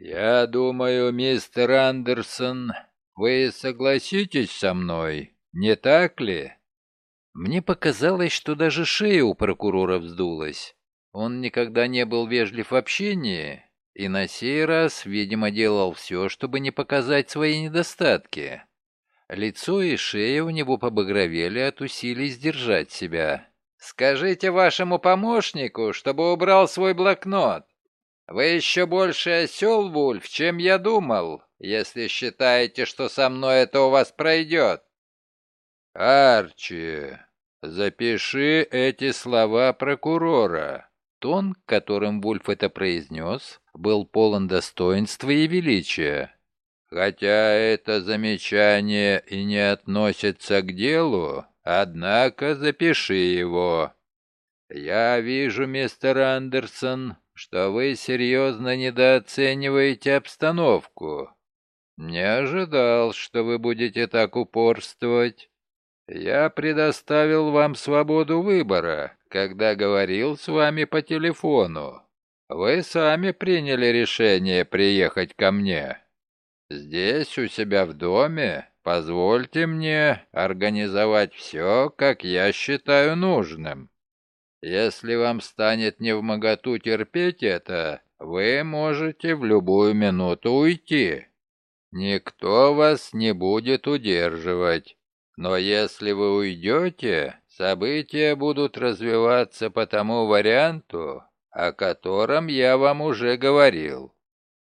«Я думаю, мистер Андерсон, вы согласитесь со мной, не так ли?» Мне показалось, что даже шея у прокурора вздулась. Он никогда не был вежлив в общении, и на сей раз, видимо, делал все, чтобы не показать свои недостатки. Лицо и шея у него побагровели от усилий сдержать себя. «Скажите вашему помощнику, чтобы убрал свой блокнот. Вы еще больше осел, Вульф, чем я думал, если считаете, что со мной это у вас пройдет». «Арчи, запиши эти слова прокурора». Тон, которым Вульф это произнес, был полон достоинства и величия. Хотя это замечание и не относится к делу, однако запиши его. Я вижу, мистер Андерсон, что вы серьезно недооцениваете обстановку. Не ожидал, что вы будете так упорствовать. Я предоставил вам свободу выбора, когда говорил с вами по телефону. Вы сами приняли решение приехать ко мне. Здесь, у себя в доме, позвольте мне организовать все, как я считаю нужным. Если вам станет невмоготу терпеть это, вы можете в любую минуту уйти. Никто вас не будет удерживать. Но если вы уйдете, события будут развиваться по тому варианту, о котором я вам уже говорил.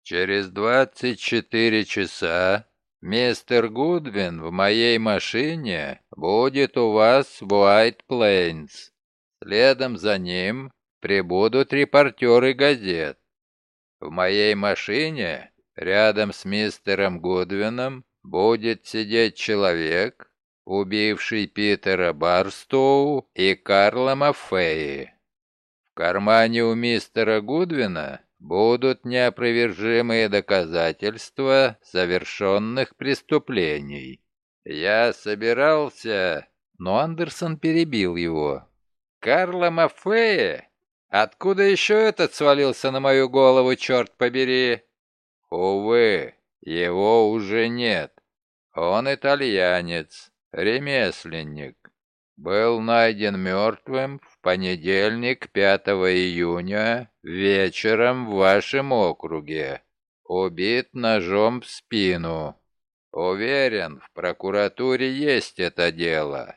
Через 24 часа мистер Гудвин в моей машине будет у вас в Уайт Плейнс. Следом за ним прибудут репортеры газет. В моей машине рядом с мистером Гудвином будет сидеть человек, убивший Питера Барстоу и Карла Маффеи. В кармане у мистера Гудвина будут неопровержимые доказательства совершенных преступлений. Я собирался, но Андерсон перебил его. «Карла Маффея? Откуда еще этот свалился на мою голову, черт побери?» «Увы, его уже нет. Он итальянец, ремесленник. Был найден мертвым в понедельник 5 июня вечером в вашем округе. Убит ножом в спину. Уверен, в прокуратуре есть это дело.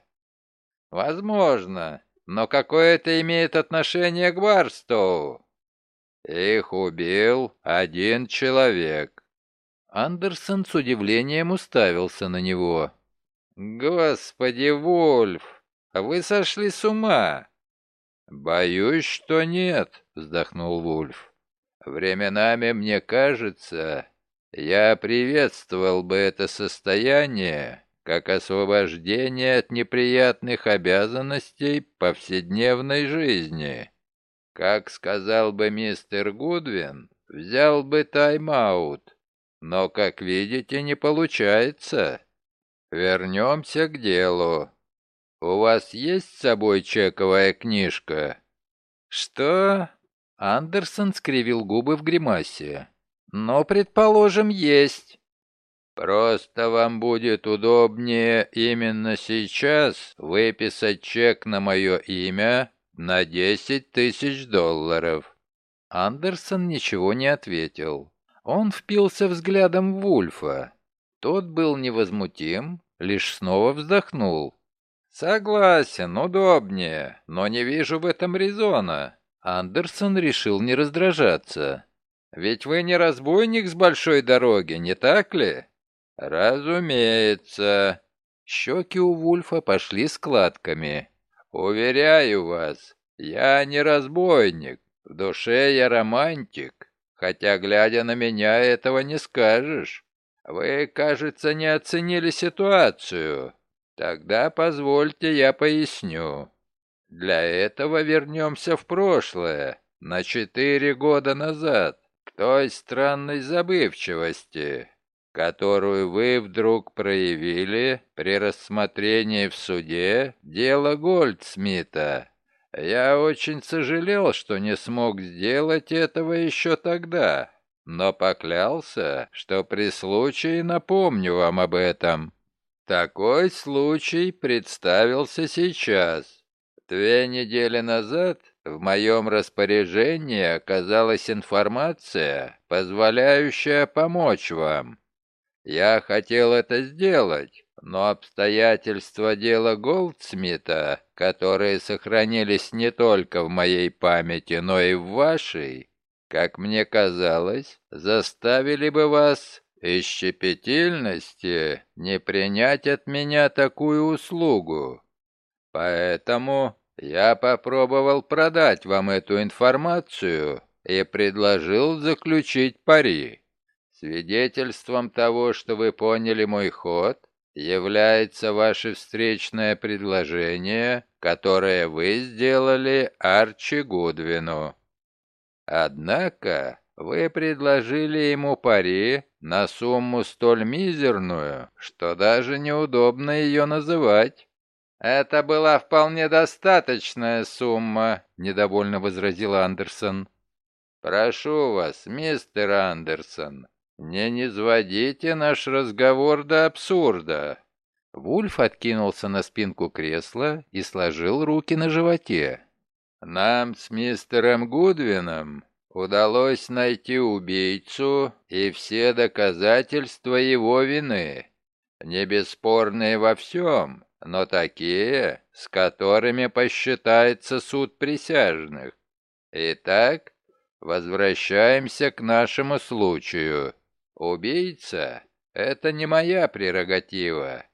Возможно, но какое это имеет отношение к Барстоу? Их убил один человек. Андерсон с удивлением уставился на него. «Господи, Вольф, вы сошли с ума!» «Боюсь, что нет», — вздохнул Вульф. «Временами, мне кажется, я приветствовал бы это состояние как освобождение от неприятных обязанностей повседневной жизни. Как сказал бы мистер Гудвин, взял бы тайм-аут, но, как видите, не получается. Вернемся к делу. У вас есть с собой чековая книжка? Что? Андерсон скривил губы в гримасе. Но, предположим, есть. Просто вам будет удобнее именно сейчас выписать чек на мое имя на 10 тысяч долларов. Андерсон ничего не ответил. Он впился взглядом в Вульфа. Тот был невозмутим, лишь снова вздохнул. «Согласен, удобнее, но не вижу в этом резона». Андерсон решил не раздражаться. «Ведь вы не разбойник с большой дороги, не так ли?» «Разумеется». Щеки у Вульфа пошли складками. «Уверяю вас, я не разбойник, в душе я романтик, хотя, глядя на меня, этого не скажешь. Вы, кажется, не оценили ситуацию. Тогда позвольте я поясню. Для этого вернемся в прошлое, на четыре года назад, к той странной забывчивости, которую вы вдруг проявили при рассмотрении в суде дела Гольдсмита. Я очень сожалел, что не смог сделать этого еще тогда. но поклялся, что при случае напомню вам об этом. Такой случай представился сейчас. Две недели назад в моем распоряжении оказалась информация, позволяющая помочь вам. Я хотел это сделать, но обстоятельства дела Голдсмита, которые сохранились не только в моей памяти, но и в вашей, как мне казалось, заставили бы вас из щепетильности не принять от меня такую услугу. Поэтому я попробовал продать вам эту информацию и предложил заключить пари. Свидетельством того, что вы поняли мой ход, является ваше встречное предложение, которое вы сделали Арчи Гудвину. Однако вы предложили ему пари на сумму столь мизерную, что даже неудобно ее называть. «Это была вполне достаточная сумма», — недовольно возразил Андерсон. «Прошу вас, мистер Андерсон, не низводите наш разговор до абсурда». Вульф откинулся на спинку кресла и сложил руки на животе. «Нам с мистером Гудвином удалось найти убийцу и все доказательства его вины, не бесспорные во всем, но такие, с которыми посчитается суд присяжных. Итак, возвращаемся к нашему случаю. Убийца — это не моя прерогатива.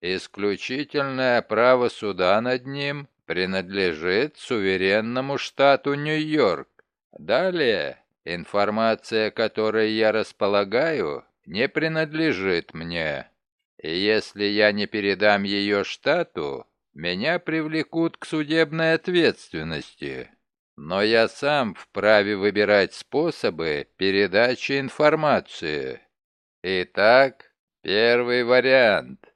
Исключительное право суда над ним принадлежит суверенному штату Нью-Йорк. Далее, информация, которой я располагаю, не принадлежит мне. И если я не передам ее штату, меня привлекут к судебной ответственности. Но я сам вправе выбирать способы передачи информации. Итак, первый вариант.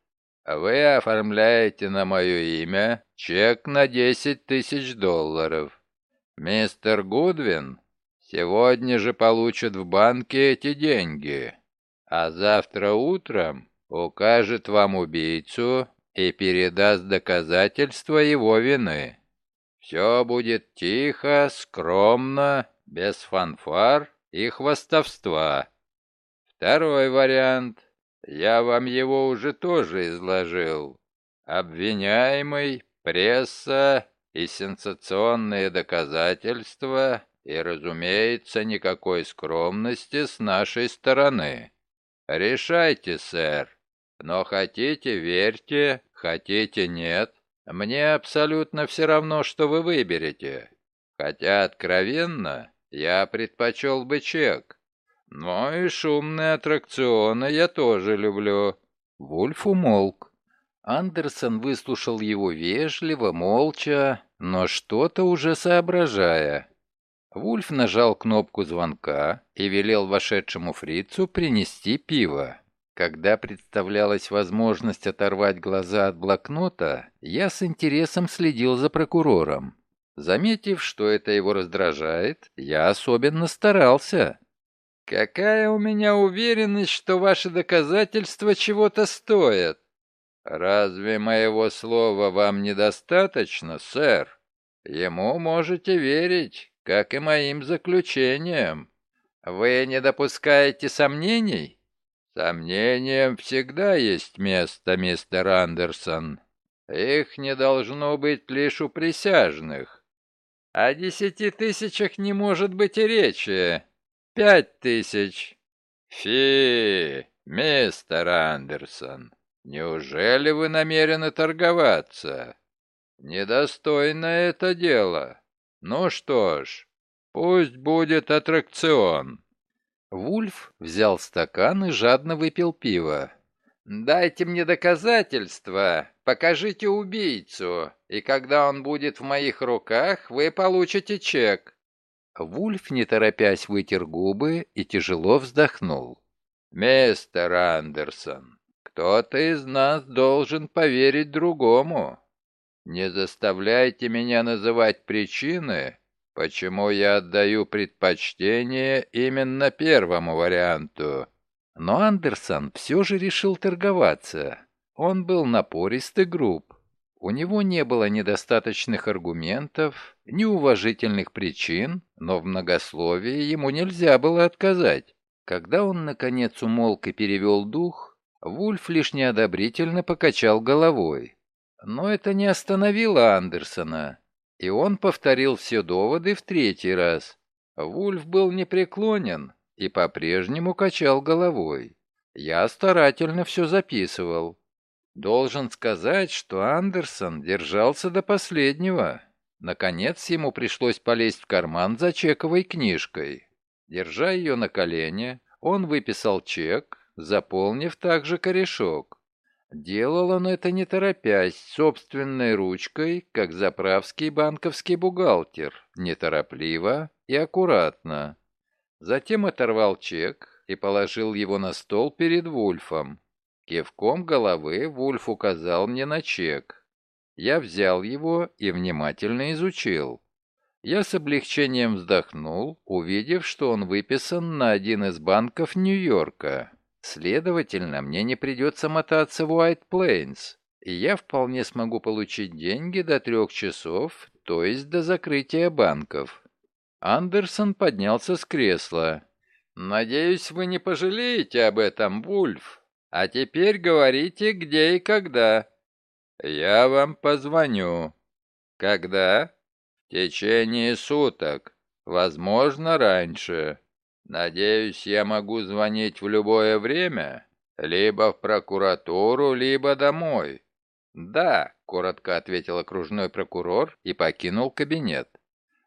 Вы оформляете на мое имя чек на 10 тысяч долларов. Мистер Гудвин сегодня же получит в банке эти деньги, а завтра утром укажет вам убийцу и передаст доказательства его вины. Все будет тихо, скромно, без фанфар и хвастовства. Второй вариант. Я вам его уже тоже изложил. Обвиняемый, пресса и сенсационные доказательства, и, разумеется, никакой скромности с нашей стороны. Решайте, сэр. Но хотите, верьте, хотите, нет. Мне абсолютно все равно, что вы выберете. Хотя, откровенно, я предпочел бы чек. Но и шумные аттракционы я тоже люблю». Вульф умолк. Андерсон выслушал его вежливо, молча, но что-то уже соображая. Вульф нажал кнопку звонка и велел вошедшему фрицу принести пиво. Когда представлялась возможность оторвать глаза от блокнота, я с интересом следил за прокурором. Заметив, что это его раздражает, я особенно старался. «Какая у меня уверенность, что ваши доказательства чего-то стоят?» «Разве моего слова вам недостаточно, сэр? Ему можете верить, как и моим заключениям. Вы не допускаете сомнений?» Сомнениям всегда есть место, мистер Андерсон. Их не должно быть лишь у присяжных. О десяти тысячах не может быть и речи. Пять тысяч. Фи, мистер Андерсон, неужели вы намерены торговаться? Недостойно это дело. Ну что ж, пусть будет аттракцион. Вульф взял стакан и жадно выпил пиво. «Дайте мне доказательства, покажите убийцу, и когда он будет в моих руках, вы получите чек». Вульф, не торопясь, вытер губы и тяжело вздохнул. «Мистер Андерсон, кто-то из нас должен поверить другому. Не заставляйте меня называть причины, почему я отдаю предпочтение именно первому варианту. Но Андерсон все же решил торговаться. Он был напорист и груб. У него не было недостаточных аргументов, неуважительных причин, но в многословии ему нельзя было отказать. Когда он, наконец, умолк и перевел дух, Вульф лишь неодобрительно покачал головой. Но это не остановило Андерсона, и он повторил все доводы в третий раз. Вульф был непреклонен, и по-прежнему качал головой. Я старательно все записывал. Должен сказать, что Андерсон держался до последнего. Наконец ему пришлось полезть в карман за чековой книжкой. Держа ее на колене, он выписал чек, заполнив также корешок. Делал он это не торопясь, собственной ручкой, как заправский банковский бухгалтер, неторопливо и аккуратно. Затем оторвал чек и положил его на стол перед Вульфом. Кивком головы Вульф указал мне на чек. Я взял его и внимательно изучил. Я с облегчением вздохнул, увидев, что он выписан на один из банков Нью-Йорка. Следовательно, мне не придется мотаться в Уайт Плейнс, и я вполне смогу получить деньги до трех часов, то есть до закрытия банков. Андерсон поднялся с кресла. «Надеюсь, вы не пожалеете об этом, Вульф. А теперь говорите, где и когда». «Я вам позвоню». «Когда?» «В течение суток. Возможно, раньше. Надеюсь, я могу звонить в любое время, либо в прокуратуру, либо домой». «Да», — коротко ответил окружной прокурор и покинул кабинет.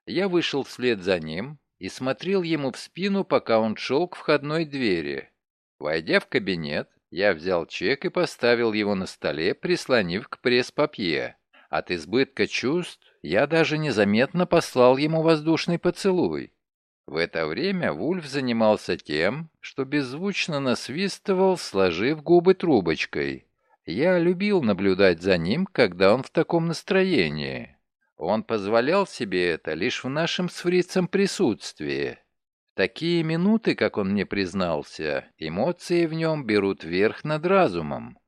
Я вышел вслед за ним и смотрел ему в спину, пока он шел к входной двери. Войдя в кабинет, я взял чек и поставил его на столе, прислонив к пресс-папье. От избытка чувств я даже незаметно послал ему воздушный поцелуй. В это время Вульф занимался тем, что беззвучно насвистывал, сложив губы трубочкой. Я любил наблюдать за ним, когда он в таком настроении. Он позволял себе это лишь в нашем с фрицем присутствии. В такие минуты, как он мне признался, эмоции в нем берут верх над разумом.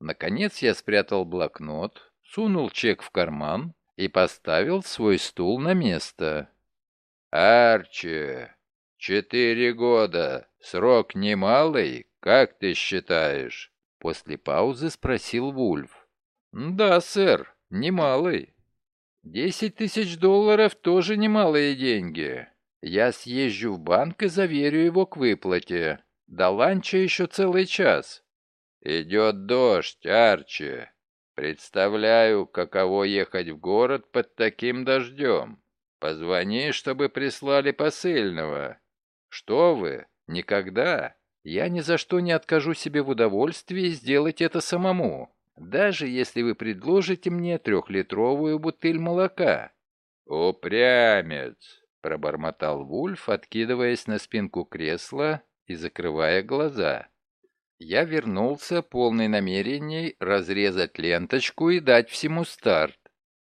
Наконец я спрятал блокнот, сунул чек в карман и поставил свой стул на место. «Арчи, четыре года, срок немалый, как ты считаешь?» После паузы спросил Вульф. «Да, сэр, немалый». Десять тысяч долларов тоже немалые деньги. Я съезжу в банк и заверю его к выплате. До ланча еще целый час. Идет дождь, Арчи. Представляю, каково ехать в город под таким дождем. Позвони, чтобы прислали посыльного. Что вы? Никогда. Я ни за что не откажу себе в удовольствии сделать это самому даже если вы предложите мне трехлитровую бутыль молока». «Упрямец!» — пробормотал Вульф, откидываясь на спинку кресла и закрывая глаза. Я вернулся, полный намерений разрезать ленточку и дать всему старт.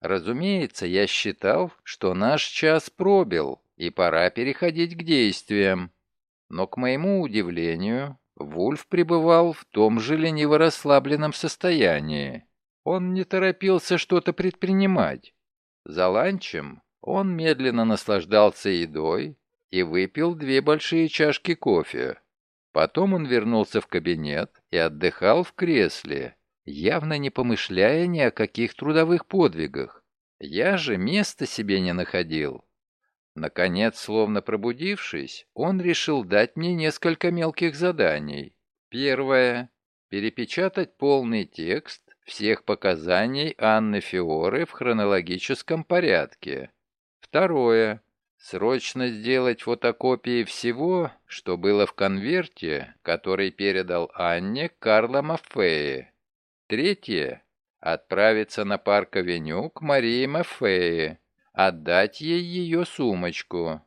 Разумеется, я считал, что наш час пробил, и пора переходить к действиям. Но, к моему удивлению, Вульф пребывал в том же лениво-расслабленном состоянии. Он не торопился что-то предпринимать. За ланчем он медленно наслаждался едой и выпил две большие чашки кофе. Потом он вернулся в кабинет и отдыхал в кресле, явно не помышляя ни о каких трудовых подвигах. Я же места себе не находил. Наконец, словно пробудившись, он решил дать мне несколько мелких заданий. Первое. Перепечатать полный текст всех показаний Анны Фиоры в хронологическом порядке. Второе. Срочно сделать фотокопии всего, что было в конверте, который передал Анне Карла Маффеи. Третье. Отправиться на парк-авеню к Марии Маффеи отдать ей ее сумочку.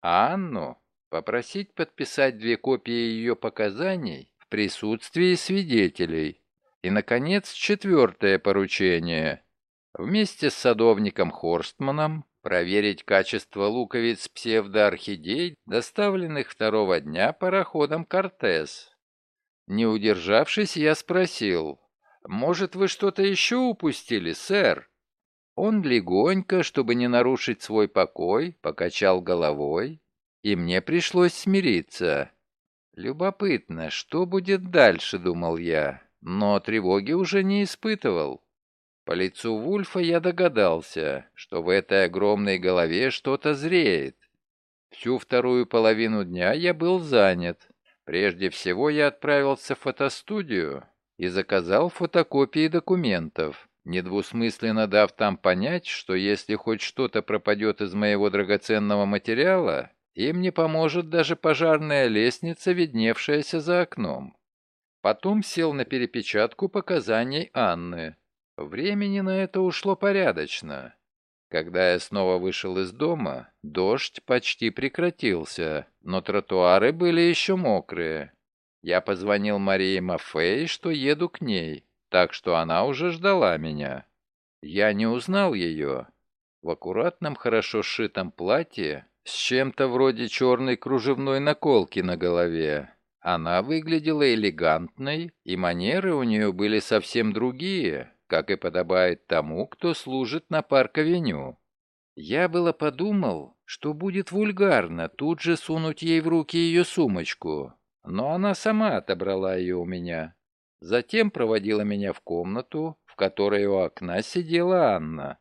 А Анну попросить подписать две копии ее показаний в присутствии свидетелей. И, наконец, четвертое поручение. Вместе с садовником Хорстманом проверить качество луковиц псевдоорхидей, доставленных второго дня пароходом «Кортес». Не удержавшись, я спросил, «Может, вы что-то еще упустили, сэр?» Он легонько, чтобы не нарушить свой покой, покачал головой, и мне пришлось смириться. Любопытно, что будет дальше, думал я, но тревоги уже не испытывал. По лицу Вульфа я догадался, что в этой огромной голове что-то зреет. Всю вторую половину дня я был занят. Прежде всего я отправился в фотостудию и заказал фотокопии документов недвусмысленно дав там понять, что если хоть что-то пропадет из моего драгоценного материала, им не поможет даже пожарная лестница, видневшаяся за окном. Потом сел на перепечатку показаний Анны. Времени на это ушло порядочно. Когда я снова вышел из дома, дождь почти прекратился, но тротуары были еще мокрые. Я позвонил Марии Мафей, что еду к ней так что она уже ждала меня. Я не узнал ее. В аккуратном, хорошо сшитом платье, с чем-то вроде черной кружевной наколки на голове. Она выглядела элегантной, и манеры у нее были совсем другие, как и подобает тому, кто служит на парк-авеню. Я было подумал, что будет вульгарно тут же сунуть ей в руки ее сумочку, но она сама отобрала ее у меня. Затем проводила меня в комнату, в которой у окна сидела Анна.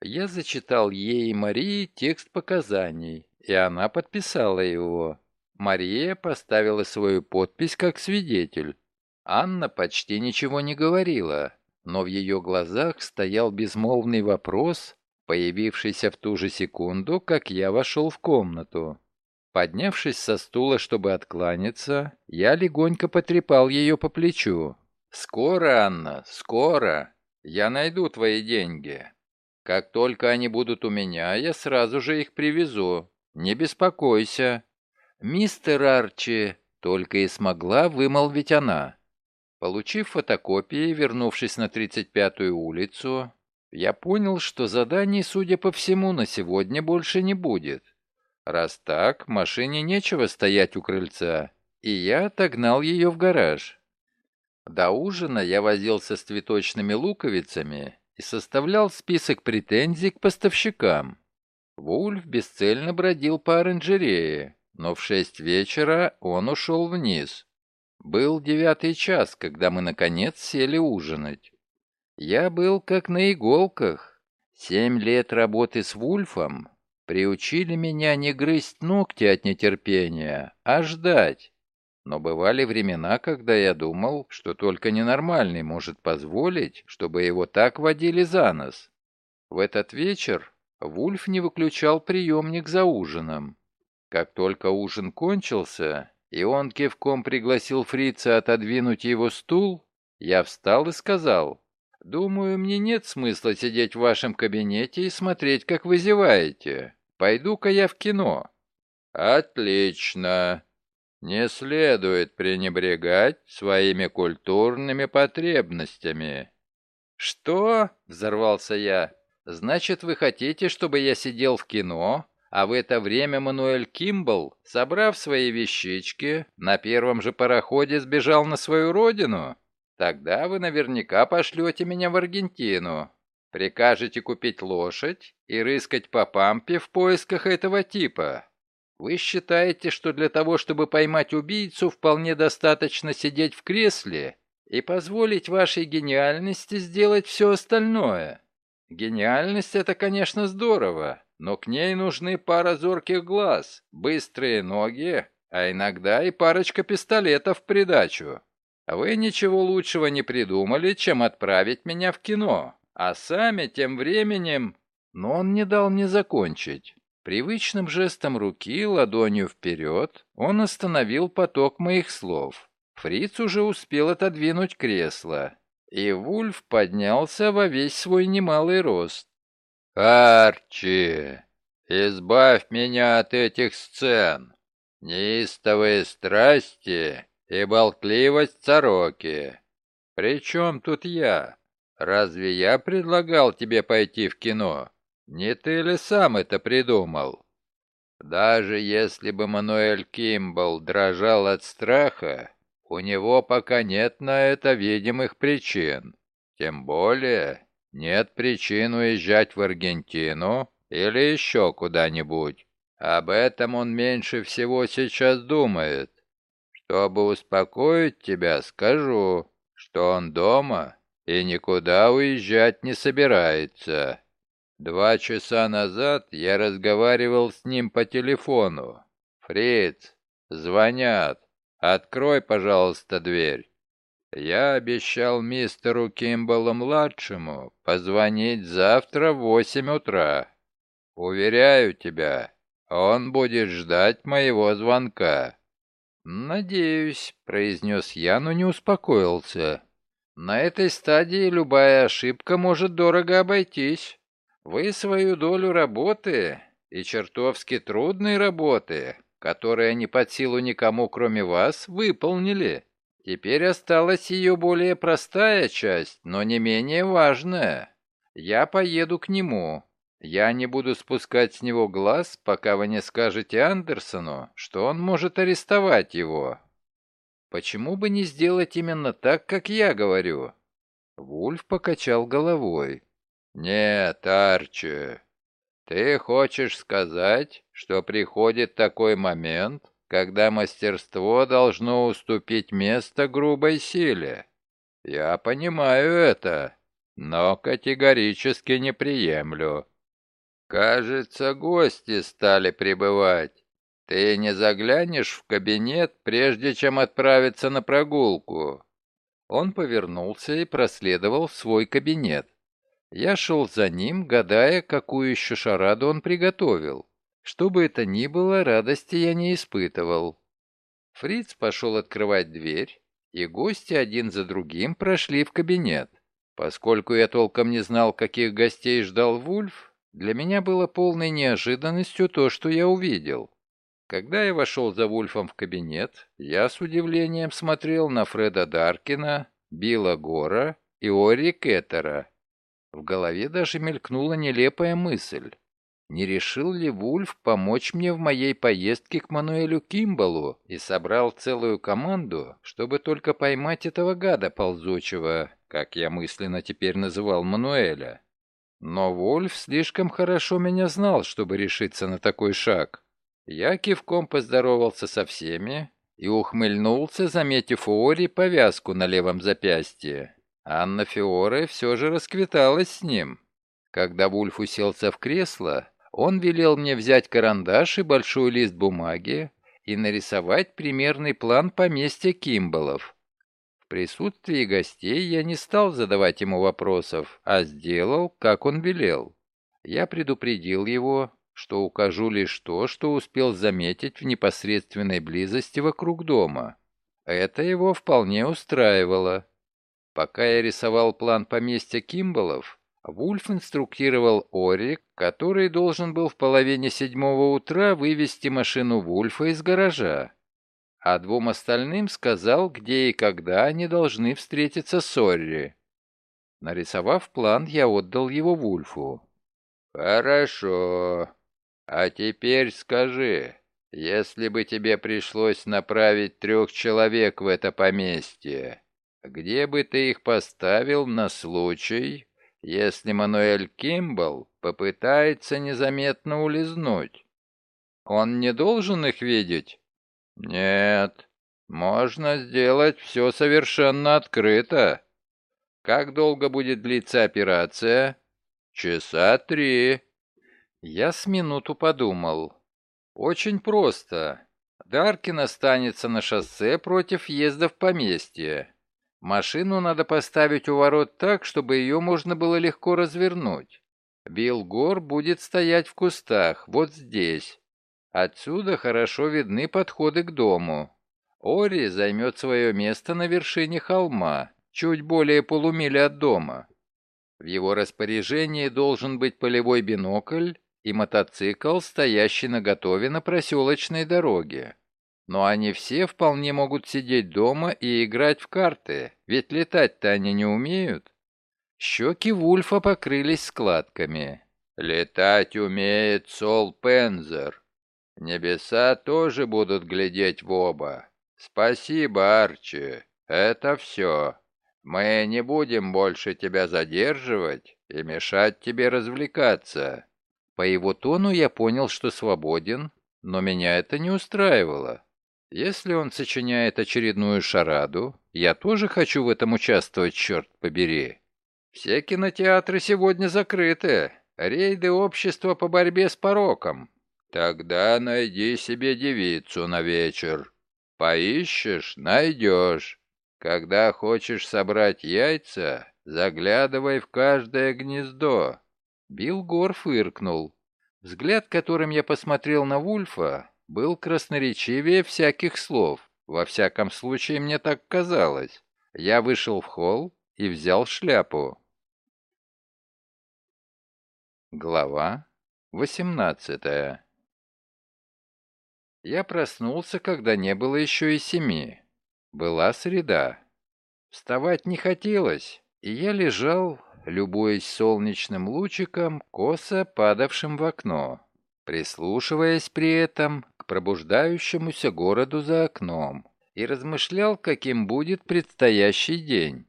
Я зачитал ей и Марии текст показаний, и она подписала его. Мария поставила свою подпись как свидетель. Анна почти ничего не говорила, но в ее глазах стоял безмолвный вопрос, появившийся в ту же секунду, как я вошел в комнату. Поднявшись со стула, чтобы откланяться, я легонько потрепал ее по плечу. «Скоро, Анна, скоро. Я найду твои деньги. Как только они будут у меня, я сразу же их привезу. Не беспокойся». «Мистер Арчи», — только и смогла вымолвить она. Получив фотокопии, вернувшись на 35-ю улицу, я понял, что заданий, судя по всему, на сегодня больше не будет. Раз так, машине нечего стоять у крыльца, и я отогнал ее в гараж. До ужина я возился с цветочными луковицами и составлял список претензий к поставщикам. Вульф бесцельно бродил по оранжерее, но в шесть вечера он ушел вниз. Был девятый час, когда мы, наконец, сели ужинать. Я был как на иголках. Семь лет работы с Вульфом приучили меня не грызть ногти от нетерпения, а ждать. Но бывали времена, когда я думал, что только ненормальный может позволить, чтобы его так водили за нос. В этот вечер Вульф не выключал приемник за ужином. Как только ужин кончился, и он кивком пригласил фрица отодвинуть его стул, я встал и сказал, «Думаю, мне нет смысла сидеть в вашем кабинете и смотреть, как вы зеваете. Пойду-ка я в кино». «Отлично», не следует пренебрегать своими культурными потребностями». «Что?» — взорвался я. «Значит, вы хотите, чтобы я сидел в кино, а в это время Мануэль Кимбл, собрав свои вещички, на первом же пароходе сбежал на свою родину? Тогда вы наверняка пошлете меня в Аргентину. Прикажете купить лошадь и рыскать по пампе в поисках этого типа. Вы считаете, что для того, чтобы поймать убийцу, вполне достаточно сидеть в кресле и позволить вашей гениальности сделать все остальное? Гениальность — это, конечно, здорово, но к ней нужны пара зорких глаз, быстрые ноги, а иногда и парочка пистолетов в придачу. Вы ничего лучшего не придумали, чем отправить меня в кино, а сами тем временем... Но он не дал мне закончить. Привычным жестом руки, ладонью вперед, он остановил поток моих слов. Фриц уже успел отодвинуть кресло, и Вульф поднялся во весь свой немалый рост. «Арчи, избавь меня от этих сцен! Неистовые страсти и болтливость сороки! При чем тут я? Разве я предлагал тебе пойти в кино?» Не ты ли сам это придумал? Даже если бы Мануэль Кимбл дрожал от страха, у него пока нет на это видимых причин. Тем более нет причин уезжать в Аргентину или еще куда-нибудь. Об этом он меньше всего сейчас думает. Чтобы успокоить тебя, скажу, что он дома и никуда уезжать не собирается. Два часа назад я разговаривал с ним по телефону. «Фриц, звонят. Открой, пожалуйста, дверь». Я обещал мистеру Кимбалу-младшему позвонить завтра в восемь утра. Уверяю тебя, он будет ждать моего звонка. «Надеюсь», — произнес я, но не успокоился. «На этой стадии любая ошибка может дорого обойтись». Вы свою долю работы, и чертовски трудной работы, которая не под силу никому, кроме вас, выполнили. Теперь осталась ее более простая часть, но не менее важная. Я поеду к нему. Я не буду спускать с него глаз, пока вы не скажете Андерсону, что он может арестовать его. Почему бы не сделать именно так, как я говорю?» Вульф покачал головой. «Нет, Арчи, ты хочешь сказать, что приходит такой момент, когда мастерство должно уступить место грубой силе? Я понимаю это, но категорически не приемлю. Кажется, гости стали прибывать. Ты не заглянешь в кабинет, прежде чем отправиться на прогулку?» Он повернулся и проследовал в свой кабинет. Я шел за ним, гадая, какую еще шараду он приготовил. Что бы это ни было, радости я не испытывал. Фриц пошел открывать дверь, и гости один за другим прошли в кабинет. Поскольку я толком не знал, каких гостей ждал Вульф, для меня было полной неожиданностью то, что я увидел. Когда я вошел за Вульфом в кабинет, я с удивлением смотрел на Фреда Даркина, Билла Гора и Ори Кеттера, в голове даже мелькнула нелепая мысль. Не решил ли Вульф помочь мне в моей поездке к Мануэлю Кимбалу и собрал целую команду, чтобы только поймать этого гада ползучего, как я мысленно теперь называл Мануэля? Но Вульф слишком хорошо меня знал, чтобы решиться на такой шаг. Я кивком поздоровался со всеми и ухмыльнулся, заметив у Ори повязку на левом запястье. Анна Фиоре все же расквиталась с ним. Когда Вульф уселся в кресло, он велел мне взять карандаш и большой лист бумаги и нарисовать примерный план поместья Кимбалов. В присутствии гостей я не стал задавать ему вопросов, а сделал, как он велел. Я предупредил его, что укажу лишь то, что успел заметить в непосредственной близости вокруг дома. Это его вполне устраивало. Пока я рисовал план поместья Кимбалов, Вульф инструктировал Ори, который должен был в половине седьмого утра вывести машину Вульфа из гаража, а двум остальным сказал, где и когда они должны встретиться с Орри. Нарисовав план, я отдал его Вульфу. «Хорошо. А теперь скажи, если бы тебе пришлось направить трех человек в это поместье, где бы ты их поставил на случай, если Мануэль Кимбл попытается незаметно улизнуть? Он не должен их видеть? Нет, можно сделать все совершенно открыто. Как долго будет длиться операция? Часа три. Я с минуту подумал. Очень просто. Даркин останется на шоссе против въезда в поместье. Машину надо поставить у ворот так, чтобы ее можно было легко развернуть. Билл Гор будет стоять в кустах, вот здесь. Отсюда хорошо видны подходы к дому. Ори займет свое место на вершине холма, чуть более полумили от дома. В его распоряжении должен быть полевой бинокль и мотоцикл, стоящий наготове на проселочной дороге. Но они все вполне могут сидеть дома и играть в карты, ведь летать-то они не умеют. Щеки Вульфа покрылись складками. Летать умеет Сол Пензер. Небеса тоже будут глядеть в оба. Спасибо, Арчи. Это все. Мы не будем больше тебя задерживать и мешать тебе развлекаться. По его тону я понял, что свободен, но меня это не устраивало. Если он сочиняет очередную шараду, я тоже хочу в этом участвовать, черт побери. Все кинотеатры сегодня закрыты. Рейды общества по борьбе с пороком. Тогда найди себе девицу на вечер. Поищешь — найдешь. Когда хочешь собрать яйца, заглядывай в каждое гнездо». Билл Гор фыркнул. Взгляд, которым я посмотрел на Вульфа, был красноречивее всяких слов. Во всяком случае, мне так казалось. Я вышел в холл и взял шляпу. Глава 18 Я проснулся, когда не было еще и семи. Была среда. Вставать не хотелось, и я лежал, любуясь солнечным лучиком, косо падавшим в окно, прислушиваясь при этом к пробуждающемуся городу за окном, и размышлял, каким будет предстоящий день.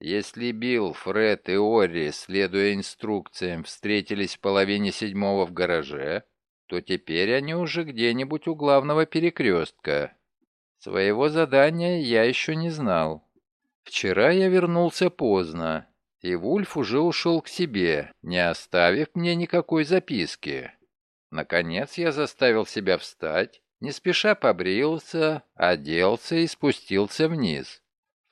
Если Билл, Фред и Ори, следуя инструкциям, встретились в половине седьмого в гараже, то теперь они уже где-нибудь у главного перекрестка, Своего задания я еще не знал. Вчера я вернулся поздно, и Вульф уже ушел к себе, не оставив мне никакой записки. Наконец я заставил себя встать, не спеша побрился, оделся и спустился вниз.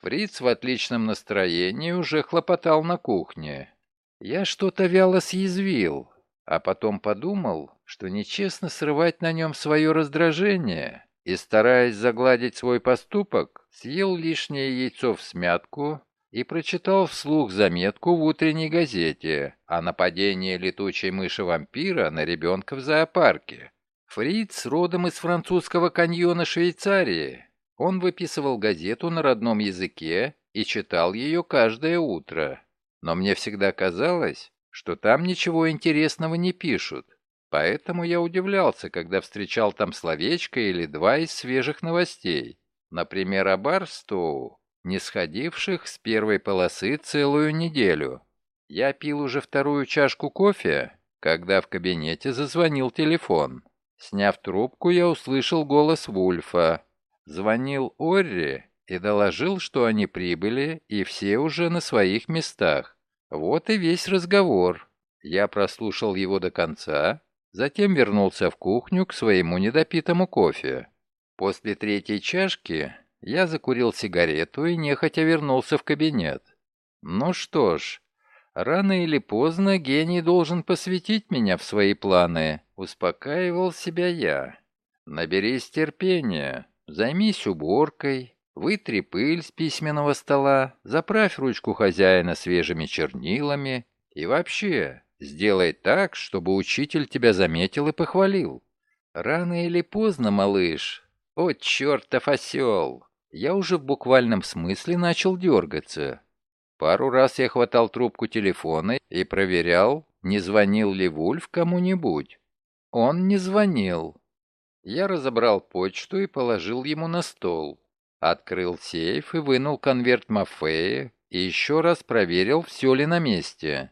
Фриц в отличном настроении уже хлопотал на кухне. Я что-то вяло съязвил, а потом подумал, что нечестно срывать на нем свое раздражение и, стараясь загладить свой поступок, съел лишнее яйцо в смятку и прочитал вслух заметку в утренней газете о нападении летучей мыши-вампира на ребенка в зоопарке. Фриц родом из французского каньона Швейцарии. Он выписывал газету на родном языке и читал ее каждое утро. Но мне всегда казалось, что там ничего интересного не пишут. Поэтому я удивлялся, когда встречал там словечко или два из свежих новостей. Например, о Барстоу, не сходивших с первой полосы целую неделю. Я пил уже вторую чашку кофе, когда в кабинете зазвонил телефон. Сняв трубку, я услышал голос Вульфа. Звонил Орри и доложил, что они прибыли и все уже на своих местах. Вот и весь разговор. Я прослушал его до конца Затем вернулся в кухню к своему недопитому кофе. После третьей чашки я закурил сигарету и нехотя вернулся в кабинет. Ну что ж, рано или поздно гений должен посвятить меня в свои планы, успокаивал себя я. Наберись терпения, займись уборкой, вытри пыль с письменного стола, заправь ручку хозяина свежими чернилами и вообще Сделай так, чтобы учитель тебя заметил и похвалил. Рано или поздно, малыш. О, чертов осел! Я уже в буквальном смысле начал дергаться. Пару раз я хватал трубку телефона и проверял, не звонил ли Вульф кому-нибудь. Он не звонил. Я разобрал почту и положил ему на стол. Открыл сейф и вынул конверт Мафея и еще раз проверил, все ли на месте.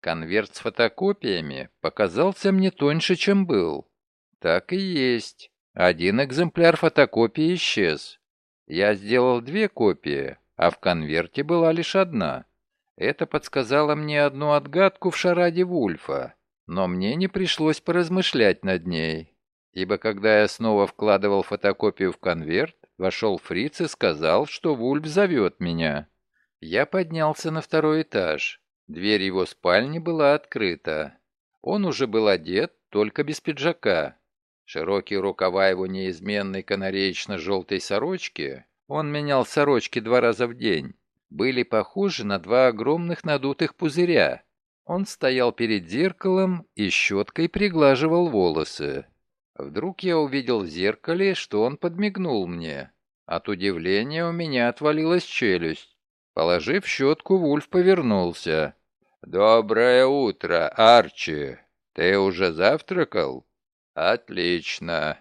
Конверт с фотокопиями показался мне тоньше, чем был. Так и есть. Один экземпляр фотокопии исчез. Я сделал две копии, а в конверте была лишь одна. Это подсказало мне одну отгадку в шараде Вульфа, но мне не пришлось поразмышлять над ней. Ибо когда я снова вкладывал фотокопию в конверт, вошел Фриц и сказал, что Вульф зовет меня. Я поднялся на второй этаж. Дверь его спальни была открыта. Он уже был одет, только без пиджака. Широкие рукава его неизменной канареечно-желтой сорочки, он менял сорочки два раза в день, были похожи на два огромных надутых пузыря. Он стоял перед зеркалом и щеткой приглаживал волосы. Вдруг я увидел в зеркале, что он подмигнул мне. От удивления у меня отвалилась челюсть. Положив щетку, Вульф повернулся. «Доброе утро, Арчи! Ты уже завтракал?» «Отлично!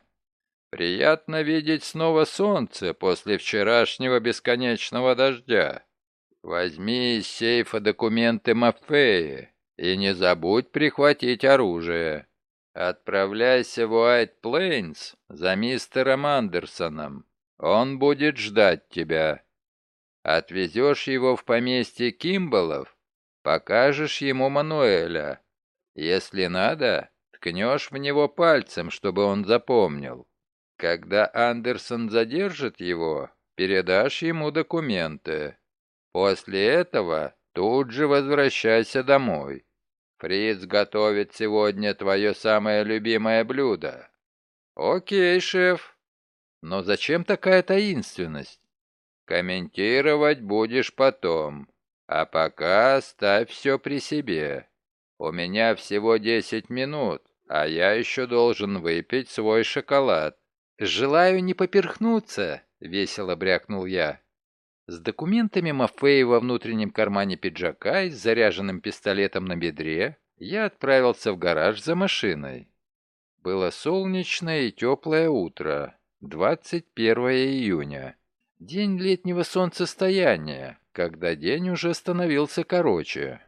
Приятно видеть снова солнце после вчерашнего бесконечного дождя. Возьми из сейфа документы Маффеи и не забудь прихватить оружие. Отправляйся в Уайт Плейнс за мистером Андерсоном. Он будет ждать тебя. Отвезешь его в поместье Кимбалов, покажешь ему Мануэля. Если надо, ткнешь в него пальцем, чтобы он запомнил. Когда Андерсон задержит его, передашь ему документы. После этого тут же возвращайся домой. Фриц готовит сегодня твое самое любимое блюдо. Окей, шеф. Но зачем такая таинственность? Комментировать будешь потом. А пока оставь все при себе. У меня всего десять минут, а я еще должен выпить свой шоколад. «Желаю не поперхнуться», — весело брякнул я. С документами Мафея во внутреннем кармане пиджака и с заряженным пистолетом на бедре я отправился в гараж за машиной. Было солнечное и теплое утро, 21 июня. День летнего солнцестояния, когда день уже становился короче.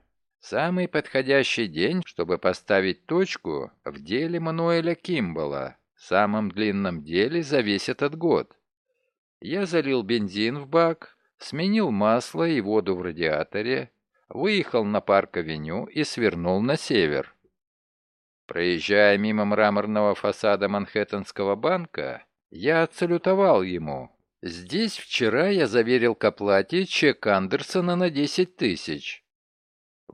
Самый подходящий день, чтобы поставить точку в деле Мануэля Кимбала, самом длинном деле за весь этот год. Я залил бензин в бак, сменил масло и воду в радиаторе, выехал на парк-авеню и свернул на север. Проезжая мимо мраморного фасада Манхэттенского банка, я отсалютовал ему. Здесь вчера я заверил к оплате чек Андерсона на 10 тысяч.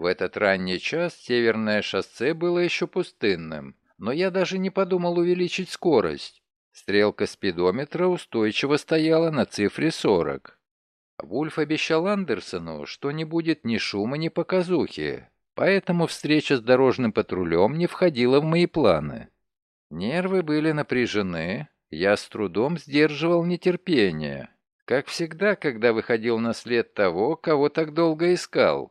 В этот ранний час северное шоссе было еще пустынным, но я даже не подумал увеличить скорость. Стрелка спидометра устойчиво стояла на цифре 40. Вульф обещал Андерсону, что не будет ни шума, ни показухи, поэтому встреча с дорожным патрулем не входила в мои планы. Нервы были напряжены, я с трудом сдерживал нетерпение, как всегда, когда выходил на след того, кого так долго искал.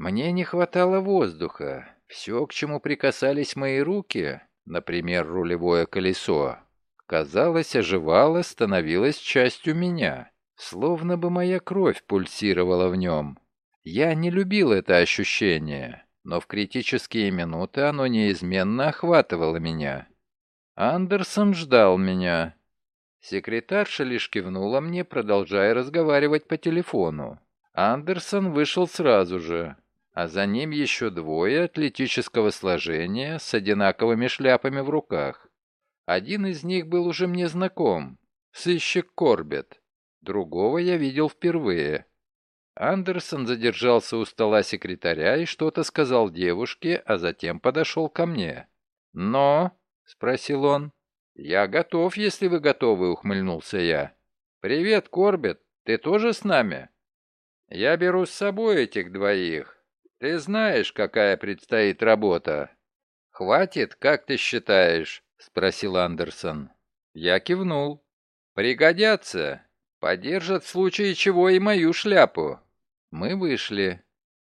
Мне не хватало воздуха, все, к чему прикасались мои руки, например, рулевое колесо, казалось, оживало, становилось частью меня. Словно бы моя кровь пульсировала в нем. Я не любил это ощущение, но в критические минуты оно неизменно охватывало меня. Андерсон ждал меня. Секретарша лишь кивнула мне, продолжая разговаривать по телефону. Андерсон вышел сразу же, а за ним еще двое атлетического сложения с одинаковыми шляпами в руках. Один из них был уже мне знаком, сыщик Корбет. Другого я видел впервые. Андерсон задержался у стола секретаря и что-то сказал девушке, а затем подошел ко мне. «Но?» — спросил он. «Я готов, если вы готовы», — ухмыльнулся я. «Привет, Корбет, ты тоже с нами?» «Я беру с собой этих двоих. Ты знаешь, какая предстоит работа». «Хватит, как ты считаешь?» — спросил Андерсон. Я кивнул. «Пригодятся. Подержат в случае чего и мою шляпу. Мы вышли.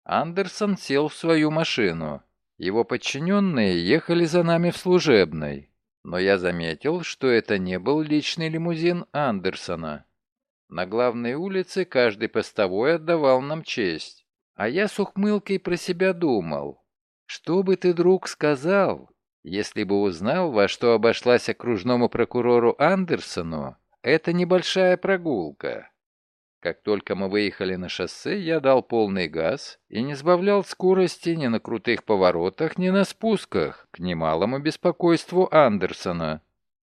Андерсон сел в свою машину. Его подчиненные ехали за нами в служебной. Но я заметил, что это не был личный лимузин Андерсона. На главной улице каждый постовой отдавал нам честь. А я с ухмылкой про себя думал. Что бы ты, друг, сказал, если бы узнал, во что обошлась окружному прокурору Андерсону это небольшая прогулка. Как только мы выехали на шоссе, я дал полный газ и не сбавлял скорости ни на крутых поворотах, ни на спусках, к немалому беспокойству Андерсона.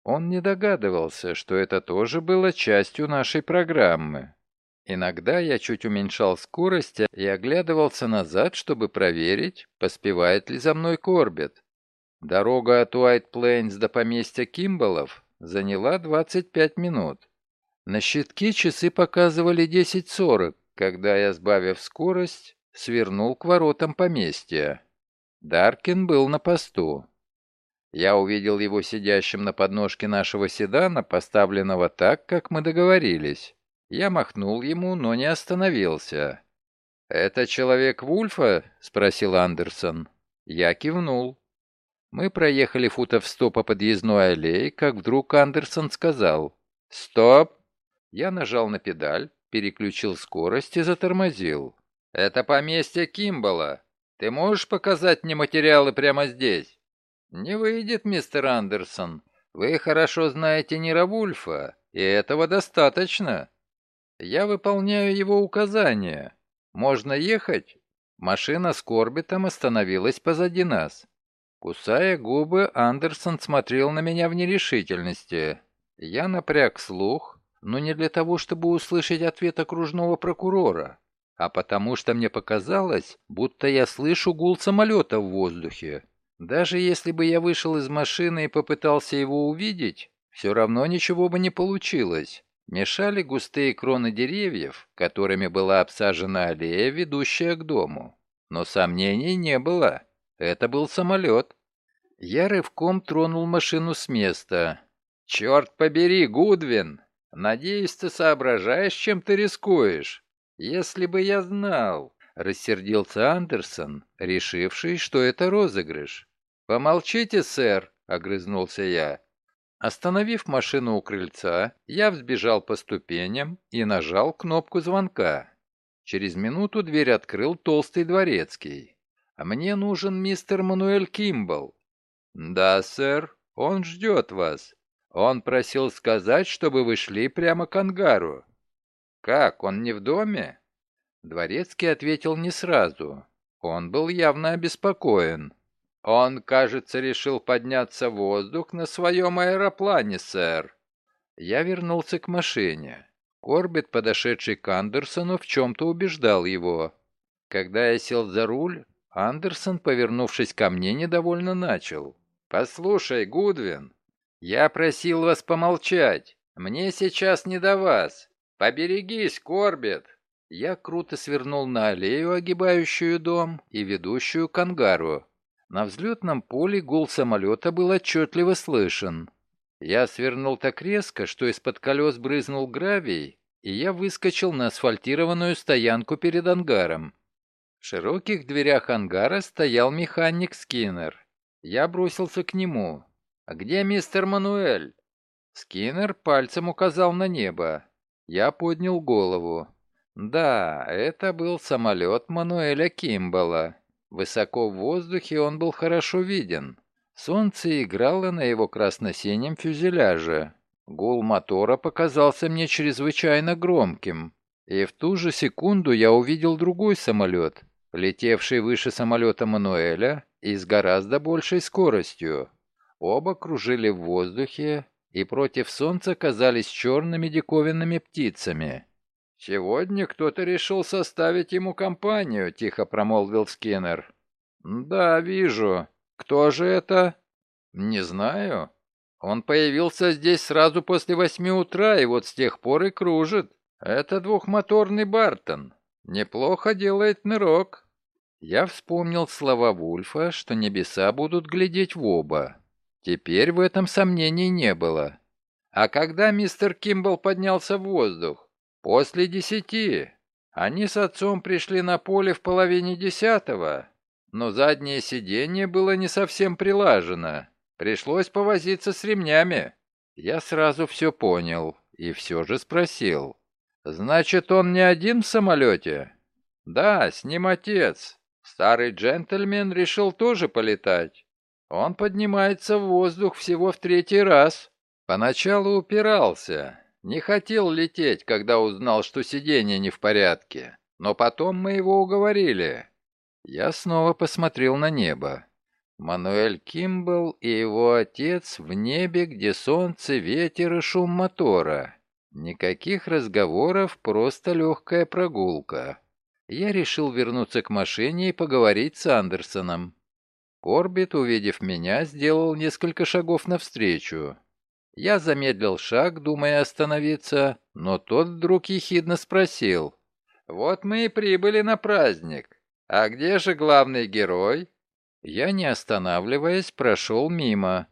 Он не догадывался, что это тоже было частью нашей программы. Иногда я чуть уменьшал скорость и оглядывался назад, чтобы проверить, поспевает ли за мной Корбет. Дорога от Уайт Плейнс до поместья Кимбалов заняла 25 минут. На щитке часы показывали 10.40, когда я, сбавив скорость, свернул к воротам поместья. Даркин был на посту. Я увидел его сидящим на подножке нашего седана, поставленного так, как мы договорились. Я махнул ему, но не остановился. «Это человек Вульфа?» — спросил Андерсон. Я кивнул. Мы проехали футов сто по подъездной аллее, как вдруг Андерсон сказал «Стоп!». Я нажал на педаль, переключил скорость и затормозил. «Это поместье Кимбала. Ты можешь показать мне материалы прямо здесь?» «Не выйдет, мистер Андерсон. Вы хорошо знаете Нира Вульфа, и этого достаточно. Я выполняю его указания. Можно ехать?» Машина с Корбитом остановилась позади нас. Кусая губы, Андерсон смотрел на меня в нерешительности. Я напряг слух, но не для того, чтобы услышать ответ окружного прокурора, а потому что мне показалось, будто я слышу гул самолета в воздухе. Даже если бы я вышел из машины и попытался его увидеть, все равно ничего бы не получилось. Мешали густые кроны деревьев, которыми была обсажена аллея, ведущая к дому. Но сомнений не было. Это был самолет. Я рывком тронул машину с места. «Черт побери, Гудвин! Надеюсь, ты соображаешь, чем ты рискуешь. Если бы я знал...» — рассердился Андерсон, решивший, что это розыгрыш. «Помолчите, сэр», — огрызнулся я. Остановив машину у крыльца, я взбежал по ступеням и нажал кнопку звонка. Через минуту дверь открыл толстый дворецкий. «Мне нужен мистер Мануэль Кимбл». «Да, сэр, он ждет вас. Он просил сказать, чтобы вы шли прямо к ангару». «Как, он не в доме?» Дворецкий ответил не сразу. Он был явно обеспокоен. «Он, кажется, решил подняться в воздух на своем аэроплане, сэр». Я вернулся к машине. Корбет, подошедший к Андерсону, в чем-то убеждал его. Когда я сел за руль, Андерсон, повернувшись ко мне, недовольно начал. «Послушай, Гудвин, я просил вас помолчать. Мне сейчас не до вас. Поберегись, Корбет!» Я круто свернул на аллею, огибающую дом и ведущую к ангару. На взлетном поле гул самолета был отчетливо слышен. Я свернул так резко, что из-под колес брызнул гравий, и я выскочил на асфальтированную стоянку перед ангаром. В широких дверях ангара стоял механик Скиннер. Я бросился к нему. «А где мистер Мануэль?» Скиннер пальцем указал на небо. Я поднял голову. Да, это был самолет Мануэля Кимбала. Высоко в воздухе он был хорошо виден. Солнце играло на его красно-синем фюзеляже. Гул мотора показался мне чрезвычайно громким. И в ту же секунду я увидел другой самолет, летевший выше самолета Мануэля и с гораздо большей скоростью. Оба кружили в воздухе и против солнца казались черными диковинными птицами. «Сегодня кто-то решил составить ему компанию», — тихо промолвил Скиннер. «Да, вижу. Кто же это?» «Не знаю. Он появился здесь сразу после восьми утра и вот с тех пор и кружит. Это двухмоторный Бартон. Неплохо делает нырок». Я вспомнил слова Вульфа, что небеса будут глядеть в оба. Теперь в этом сомнений не было. А когда мистер Кимбл поднялся в воздух? «После десяти. Они с отцом пришли на поле в половине десятого, но заднее сиденье было не совсем прилажено. Пришлось повозиться с ремнями». Я сразу все понял и все же спросил. «Значит, он не один в самолете?» «Да, с ним отец. Старый джентльмен решил тоже полетать. Он поднимается в воздух всего в третий раз. Поначалу упирался, не хотел лететь, когда узнал, что сиденье не в порядке. Но потом мы его уговорили. Я снова посмотрел на небо. Мануэль Кимбл и его отец в небе, где солнце, ветер и шум мотора. Никаких разговоров, просто легкая прогулка. Я решил вернуться к машине и поговорить с Андерсоном. Корбит, увидев меня, сделал несколько шагов навстречу. Я замедлил шаг, думая остановиться, но тот вдруг ехидно спросил. «Вот мы и прибыли на праздник. А где же главный герой?» Я, не останавливаясь, прошел мимо.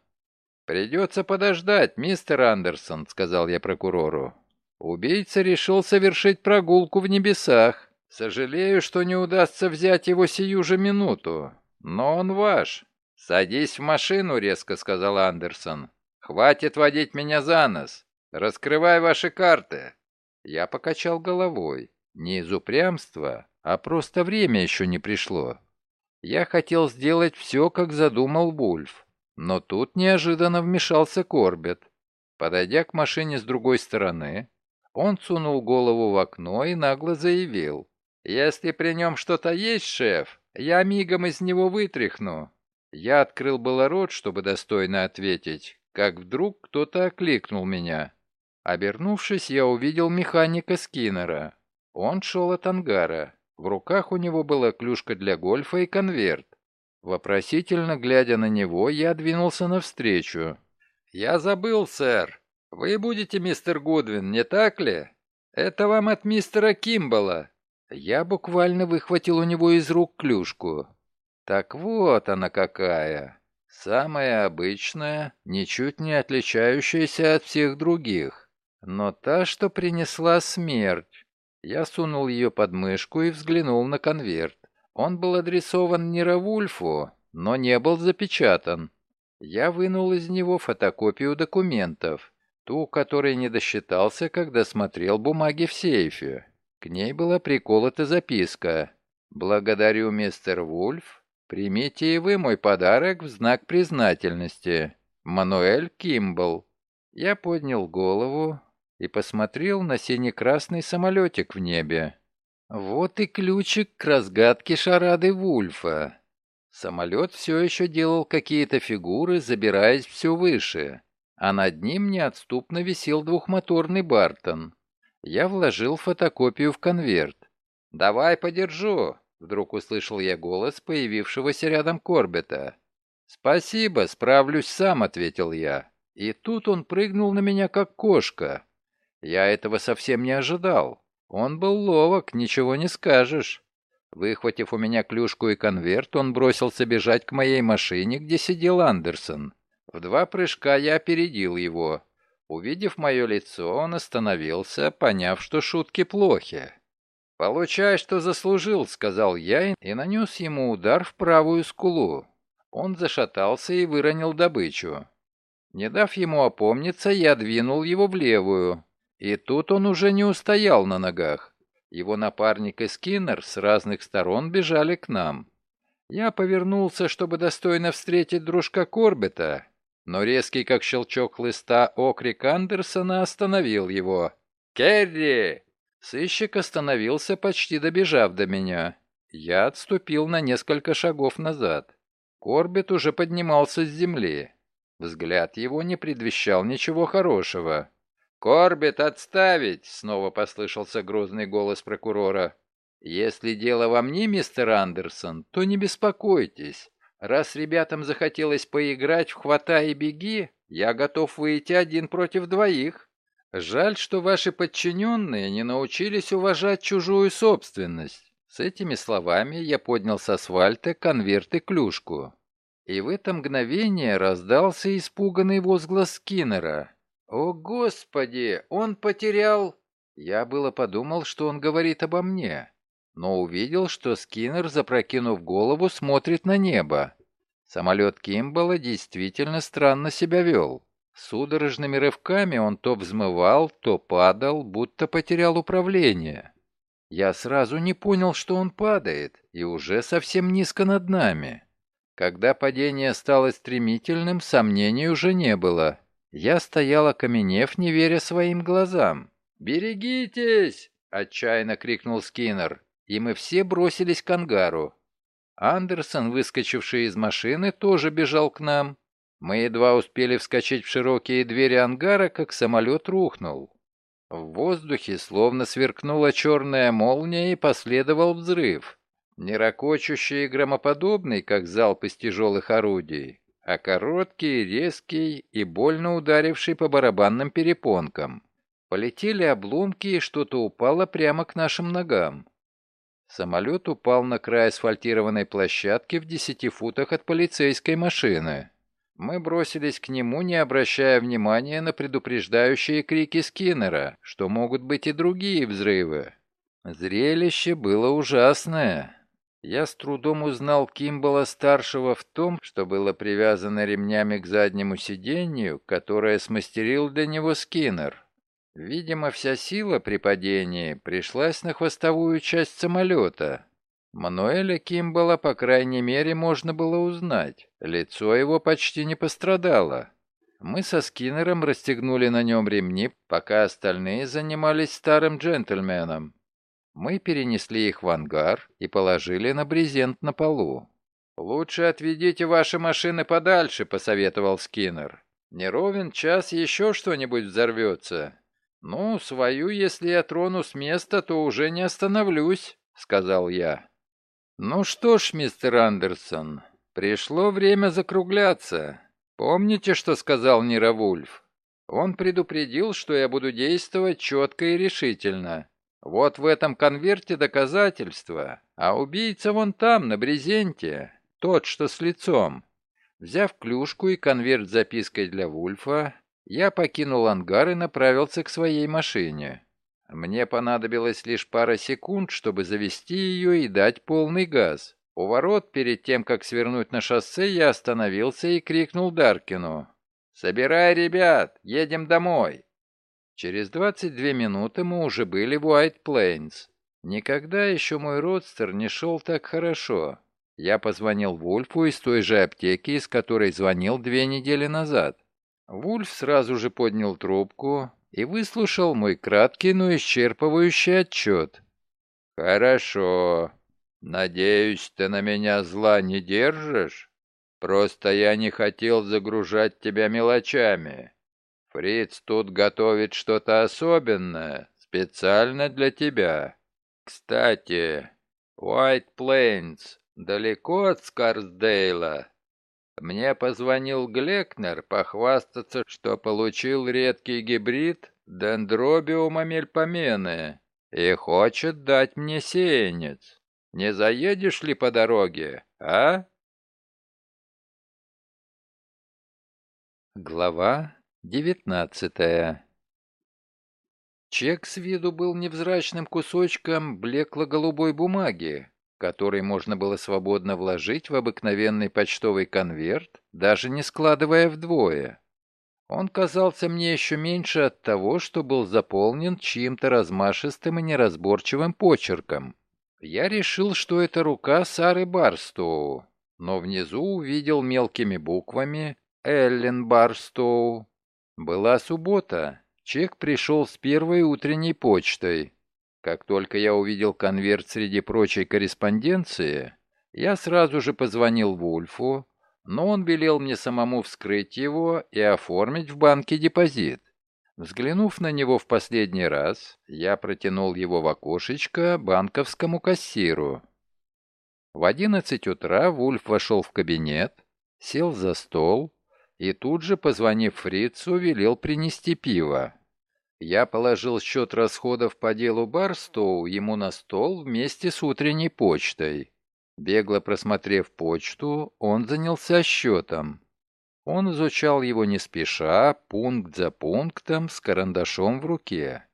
«Придется подождать, мистер Андерсон», — сказал я прокурору. Убийца решил совершить прогулку в небесах. Сожалею, что не удастся взять его сию же минуту, но он ваш. Садись в машину, резко сказал Андерсон. Хватит водить меня за нос. Раскрывай ваши карты. Я покачал головой. Не из упрямства, а просто время еще не пришло. Я хотел сделать все, как задумал Вульф. Но тут неожиданно вмешался Корбет. Подойдя к машине с другой стороны, он сунул голову в окно и нагло заявил. «Если при нем что-то есть, шеф, я мигом из него вытряхну». Я открыл было рот, чтобы достойно ответить, как вдруг кто-то окликнул меня. Обернувшись, я увидел механика Скиннера. Он шел от ангара. В руках у него была клюшка для гольфа и конверт. Вопросительно глядя на него, я двинулся навстречу. «Я забыл, сэр. Вы будете мистер Гудвин, не так ли? Это вам от мистера Кимбала». Я буквально выхватил у него из рук клюшку. Так вот она какая. Самая обычная, ничуть не отличающаяся от всех других. Но та, что принесла смерть. Я сунул ее под мышку и взглянул на конверт. Он был адресован не Равульфу, но не был запечатан. Я вынул из него фотокопию документов, ту, которой не досчитался, когда смотрел бумаги в сейфе. К ней была приколота записка. «Благодарю, мистер Вульф. Примите и вы мой подарок в знак признательности. Мануэль Кимбл». Я поднял голову, и посмотрел на сине-красный самолетик в небе. Вот и ключик к разгадке шарады Вульфа. Самолет все еще делал какие-то фигуры, забираясь все выше, а над ним неотступно висел двухмоторный Бартон. Я вложил фотокопию в конверт. «Давай подержу», — вдруг услышал я голос появившегося рядом Корбета. «Спасибо, справлюсь сам», — ответил я. И тут он прыгнул на меня, как кошка. Я этого совсем не ожидал. Он был ловок, ничего не скажешь. Выхватив у меня клюшку и конверт, он бросился бежать к моей машине, где сидел Андерсон. В два прыжка я опередил его. Увидев мое лицо, он остановился, поняв, что шутки плохи. «Получай, что заслужил», — сказал я и нанес ему удар в правую скулу. Он зашатался и выронил добычу. Не дав ему опомниться, я двинул его в левую. И тут он уже не устоял на ногах. Его напарник и Скиннер с разных сторон бежали к нам. Я повернулся, чтобы достойно встретить дружка Корбета, но резкий, как щелчок хлыста, окрик Андерсона остановил его. «Керри!» Сыщик остановился, почти добежав до меня. Я отступил на несколько шагов назад. Корбет уже поднимался с земли. Взгляд его не предвещал ничего хорошего. «Корбет, отставить!» — снова послышался грозный голос прокурора. «Если дело во мне, мистер Андерсон, то не беспокойтесь. Раз ребятам захотелось поиграть в «хватай и беги», я готов выйти один против двоих. Жаль, что ваши подчиненные не научились уважать чужую собственность». С этими словами я поднял с асфальта конверт и клюшку. И в это мгновение раздался испуганный возглас Скиннера. «О, Господи! Он потерял...» Я было подумал, что он говорит обо мне, но увидел, что Скиннер, запрокинув голову, смотрит на небо. Самолет Кимбала действительно странно себя вел. Судорожными рывками он то взмывал, то падал, будто потерял управление. Я сразу не понял, что он падает, и уже совсем низко над нами. Когда падение стало стремительным, сомнений уже не было. Я стоял окаменев, не веря своим глазам. «Берегитесь!» — отчаянно крикнул Скиннер, и мы все бросились к ангару. Андерсон, выскочивший из машины, тоже бежал к нам. Мы едва успели вскочить в широкие двери ангара, как самолет рухнул. В воздухе словно сверкнула черная молния и последовал взрыв. Не ракочущий и громоподобный, как залп из тяжелых орудий, а короткий, резкий и больно ударивший по барабанным перепонкам. Полетели обломки, и что-то упало прямо к нашим ногам. Самолет упал на край асфальтированной площадки в десяти футах от полицейской машины. Мы бросились к нему, не обращая внимания на предупреждающие крики Скиннера, что могут быть и другие взрывы. Зрелище было ужасное. Я с трудом узнал Кимбала-старшего в том, что было привязано ремнями к заднему сиденью, которое смастерил для него Скиннер. Видимо, вся сила при падении пришлась на хвостовую часть самолета. Мануэля Кимбала, по крайней мере, можно было узнать. Лицо его почти не пострадало. Мы со Скиннером расстегнули на нем ремни, пока остальные занимались старым джентльменом. Мы перенесли их в ангар и положили на брезент на полу. «Лучше отведите ваши машины подальше», — посоветовал Скиннер. «Не ровен час еще что-нибудь взорвется». «Ну, свою, если я трону с места, то уже не остановлюсь», — сказал я. «Ну что ж, мистер Андерсон, пришло время закругляться. Помните, что сказал Нировульф? Он предупредил, что я буду действовать четко и решительно. Вот в этом конверте доказательства, а убийца вон там, на брезенте, тот, что с лицом. Взяв клюшку и конверт с запиской для Вульфа, я покинул ангар и направился к своей машине. Мне понадобилось лишь пара секунд, чтобы завести ее и дать полный газ. У ворот, перед тем, как свернуть на шоссе, я остановился и крикнул Даркину. «Собирай ребят, едем домой!» Через 22 минуты мы уже были в Уайт Плейнс. Никогда еще мой родстер не шел так хорошо. Я позвонил Вульфу из той же аптеки, из которой звонил две недели назад. Вульф сразу же поднял трубку и выслушал мой краткий, но исчерпывающий отчет. «Хорошо. Надеюсь, ты на меня зла не держишь? Просто я не хотел загружать тебя мелочами. Фриц тут готовит что-то особенное, специально для тебя. Кстати, Уайт Плейнс далеко от Скарсдейла. Мне позвонил Глекнер похвастаться, что получил редкий гибрид дендробиума мельпомены и хочет дать мне сеянец. Не заедешь ли по дороге, а? Глава Девятнадцатое. Чек с виду был невзрачным кусочком блекло-голубой бумаги, который можно было свободно вложить в обыкновенный почтовый конверт, даже не складывая вдвое. Он казался мне еще меньше от того, что был заполнен чьим-то размашистым и неразборчивым почерком. Я решил, что это рука Сары Барстоу, но внизу увидел мелкими буквами «Эллен Барстоу», была суббота. Чек пришел с первой утренней почтой. Как только я увидел конверт среди прочей корреспонденции, я сразу же позвонил Вульфу, но он велел мне самому вскрыть его и оформить в банке депозит. Взглянув на него в последний раз, я протянул его в окошечко банковскому кассиру. В одиннадцать утра Вульф вошел в кабинет, сел за стол и тут же, позвонив фрицу, велел принести пиво. Я положил счет расходов по делу Барстоу ему на стол вместе с утренней почтой. Бегло просмотрев почту, он занялся счетом. Он изучал его не спеша, пункт за пунктом, с карандашом в руке.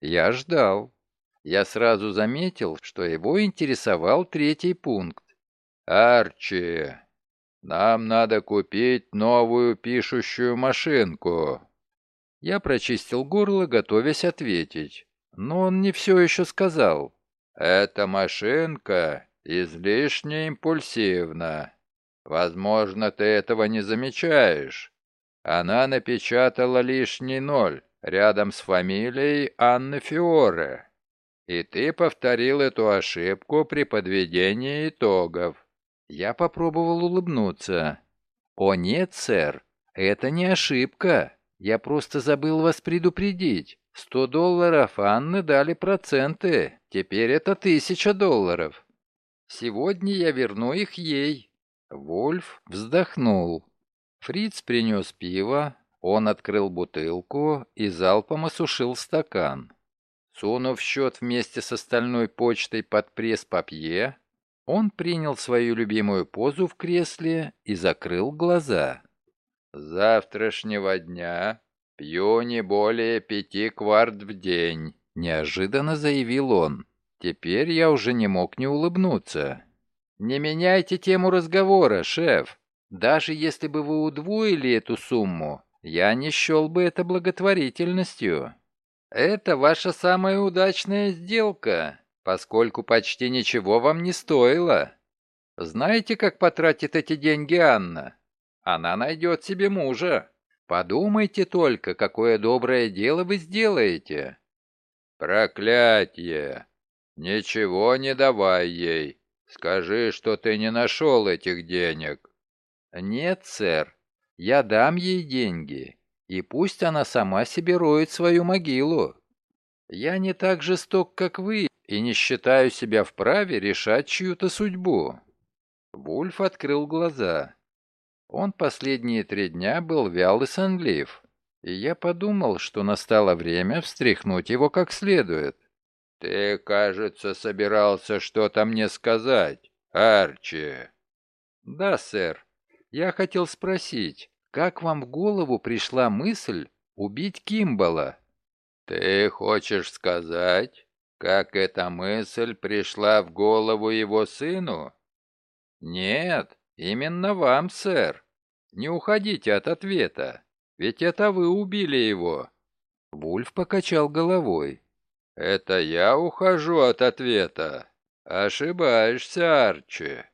Я ждал. Я сразу заметил, что его интересовал третий пункт. «Арчи, нам надо купить новую пишущую машинку». Я прочистил горло, готовясь ответить. Но он не все еще сказал. «Эта машинка излишне импульсивна. Возможно, ты этого не замечаешь. Она напечатала лишний ноль рядом с фамилией Анны Фиоре. И ты повторил эту ошибку при подведении итогов. Я попробовал улыбнуться. «О нет, сэр, это не ошибка. Я просто забыл вас предупредить. Сто долларов Анны дали проценты. Теперь это тысяча долларов. Сегодня я верну их ей». Вольф вздохнул. Фриц принес пиво, он открыл бутылку и залпом осушил стакан. Сунув счет вместе с остальной почтой под пресс-папье, он принял свою любимую позу в кресле и закрыл глаза. Завтрашнего дня пью не более пяти кварт в день», — неожиданно заявил он. Теперь я уже не мог не улыбнуться. «Не меняйте тему разговора, шеф. Даже если бы вы удвоили эту сумму, я не счел бы это благотворительностью. Это ваша самая удачная сделка, поскольку почти ничего вам не стоило. Знаете, как потратит эти деньги Анна? Она найдет себе мужа. Подумайте только, какое доброе дело вы сделаете. Проклятье! Ничего не давай ей. Скажи, что ты не нашел этих денег. Нет, сэр. Я дам ей деньги, и пусть она сама себе роет свою могилу. Я не так жесток, как вы, и не считаю себя вправе решать чью-то судьбу. Вульф открыл глаза. Он последние три дня был вял и сонлив, и я подумал, что настало время встряхнуть его как следует. «Ты, кажется, собирался что-то мне сказать, Арчи». «Да, сэр. Я хотел спросить, как вам в голову пришла мысль убить Кимбала?» «Ты хочешь сказать, как эта мысль пришла в голову его сыну?» «Нет, именно вам, сэр. Не уходите от ответа, ведь это вы убили его». Вульф покачал головой. «Это я ухожу от ответа. Ошибаешься, Арчи.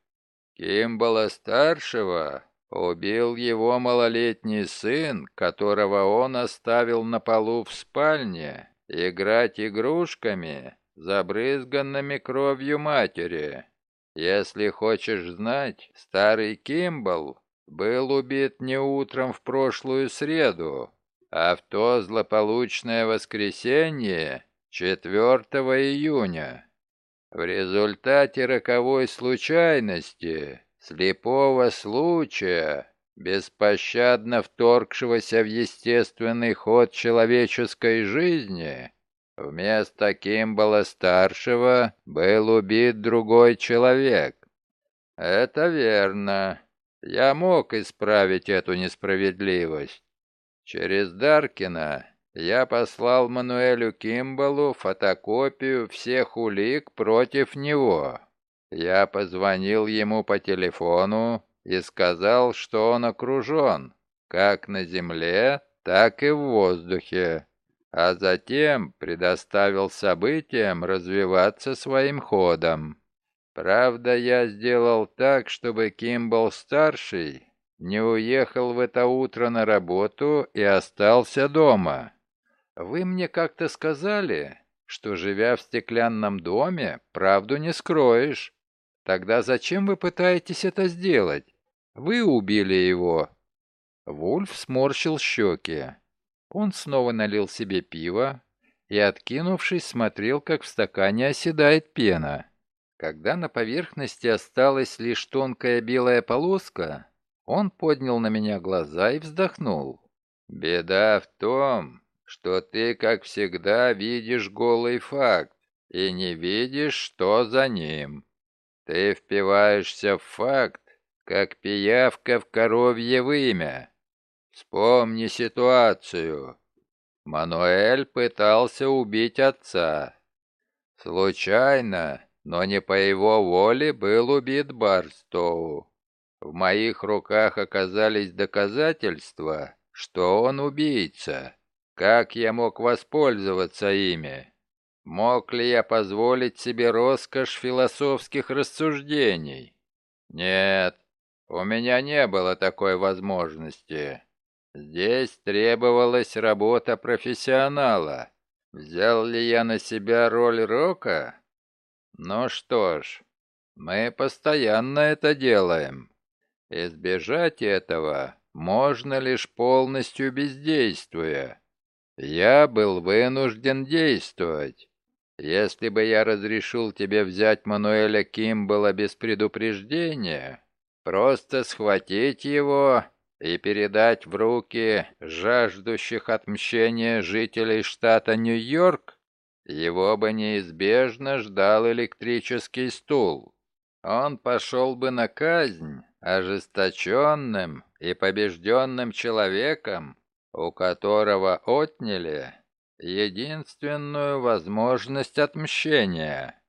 Кимбала-старшего убил его малолетний сын, которого он оставил на полу в спальне, играть игрушками, забрызганными кровью матери. Если хочешь знать, старый Кимбл был убит не утром в прошлую среду, а в то злополучное воскресенье 4 июня. В результате роковой случайности, слепого случая, беспощадно вторгшегося в естественный ход человеческой жизни, Вместо Кимбала-старшего был убит другой человек. Это верно. Я мог исправить эту несправедливость. Через Даркина я послал Мануэлю Кимбалу фотокопию всех улик против него. Я позвонил ему по телефону и сказал, что он окружен, как на земле, так и в воздухе а затем предоставил событиям развиваться своим ходом. Правда, я сделал так, чтобы Кимбл-старший не уехал в это утро на работу и остался дома. Вы мне как-то сказали, что, живя в стеклянном доме, правду не скроешь. Тогда зачем вы пытаетесь это сделать? Вы убили его». Вульф сморщил щеки. Он снова налил себе пиво и, откинувшись, смотрел, как в стакане оседает пена. Когда на поверхности осталась лишь тонкая белая полоска, он поднял на меня глаза и вздохнул. «Беда в том, что ты, как всегда, видишь голый факт и не видишь, что за ним. Ты впиваешься в факт, как пиявка в коровье вымя. Вспомни ситуацию. Мануэль пытался убить отца. Случайно, но не по его воле, был убит Барстоу. В моих руках оказались доказательства, что он убийца. Как я мог воспользоваться ими? Мог ли я позволить себе роскошь философских рассуждений? Нет, у меня не было такой возможности. Здесь требовалась работа профессионала. Взял ли я на себя роль Рока? Ну что ж, мы постоянно это делаем. Избежать этого можно лишь полностью бездействуя. Я был вынужден действовать. Если бы я разрешил тебе взять Мануэля Кимбала без предупреждения, просто схватить его и передать в руки жаждущих отмщения жителей штата Нью-Йорк, его бы неизбежно ждал электрический стул. Он пошел бы на казнь ожесточенным и побежденным человеком, у которого отняли единственную возможность отмщения.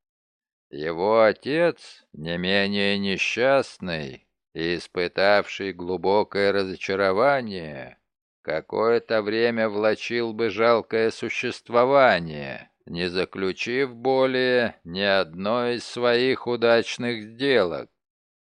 Его отец, не менее несчастный испытавший глубокое разочарование, какое-то время влачил бы жалкое существование, не заключив более ни одной из своих удачных сделок.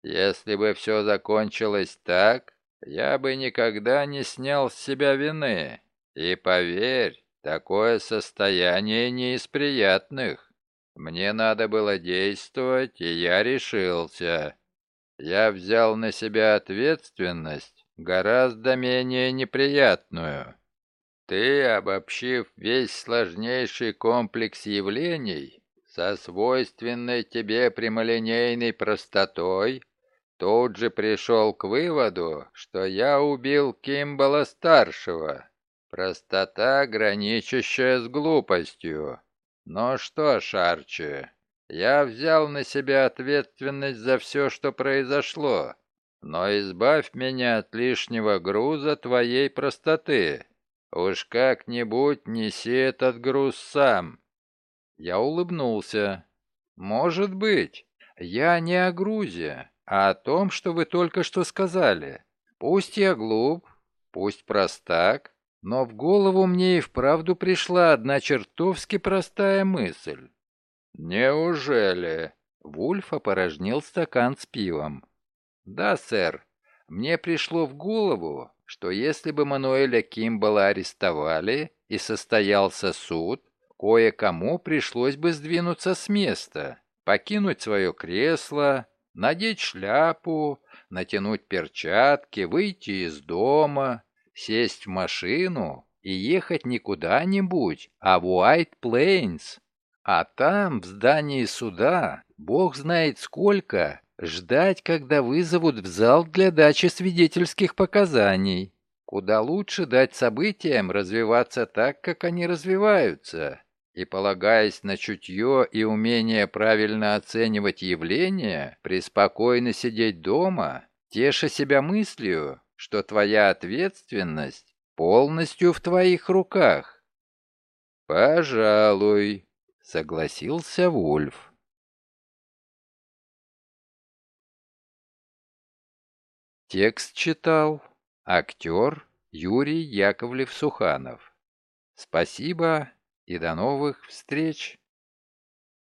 Если бы все закончилось так, я бы никогда не снял с себя вины. И поверь, такое состояние не из приятных. Мне надо было действовать, и я решился. Я взял на себя ответственность, гораздо менее неприятную. Ты, обобщив весь сложнейший комплекс явлений, со свойственной тебе прямолинейной простотой, тут же пришел к выводу, что я убил Кимбала-старшего. Простота, граничащая с глупостью. Ну что ж, Арчи, я взял на себя ответственность за все, что произошло, но избавь меня от лишнего груза твоей простоты. Уж как-нибудь неси этот груз сам». Я улыбнулся. «Может быть. Я не о грузе, а о том, что вы только что сказали. Пусть я глуп, пусть простак, но в голову мне и вправду пришла одна чертовски простая мысль. «Неужели?» Вульф опорожнил стакан с пивом. «Да, сэр. Мне пришло в голову, что если бы Мануэля Кимбала арестовали и состоялся суд, кое-кому пришлось бы сдвинуться с места, покинуть свое кресло, надеть шляпу, натянуть перчатки, выйти из дома, сесть в машину и ехать не куда-нибудь, а в Уайт Плейнс. А там, в здании суда, бог знает сколько, ждать, когда вызовут в зал для дачи свидетельских показаний. Куда лучше дать событиям развиваться так, как они развиваются, и, полагаясь на чутье и умение правильно оценивать явления, преспокойно сидеть дома, теша себя мыслью, что твоя ответственность полностью в твоих руках. «Пожалуй», — согласился Вульф. Текст читал актер Юрий Яковлев-Суханов. Спасибо и до новых встреч!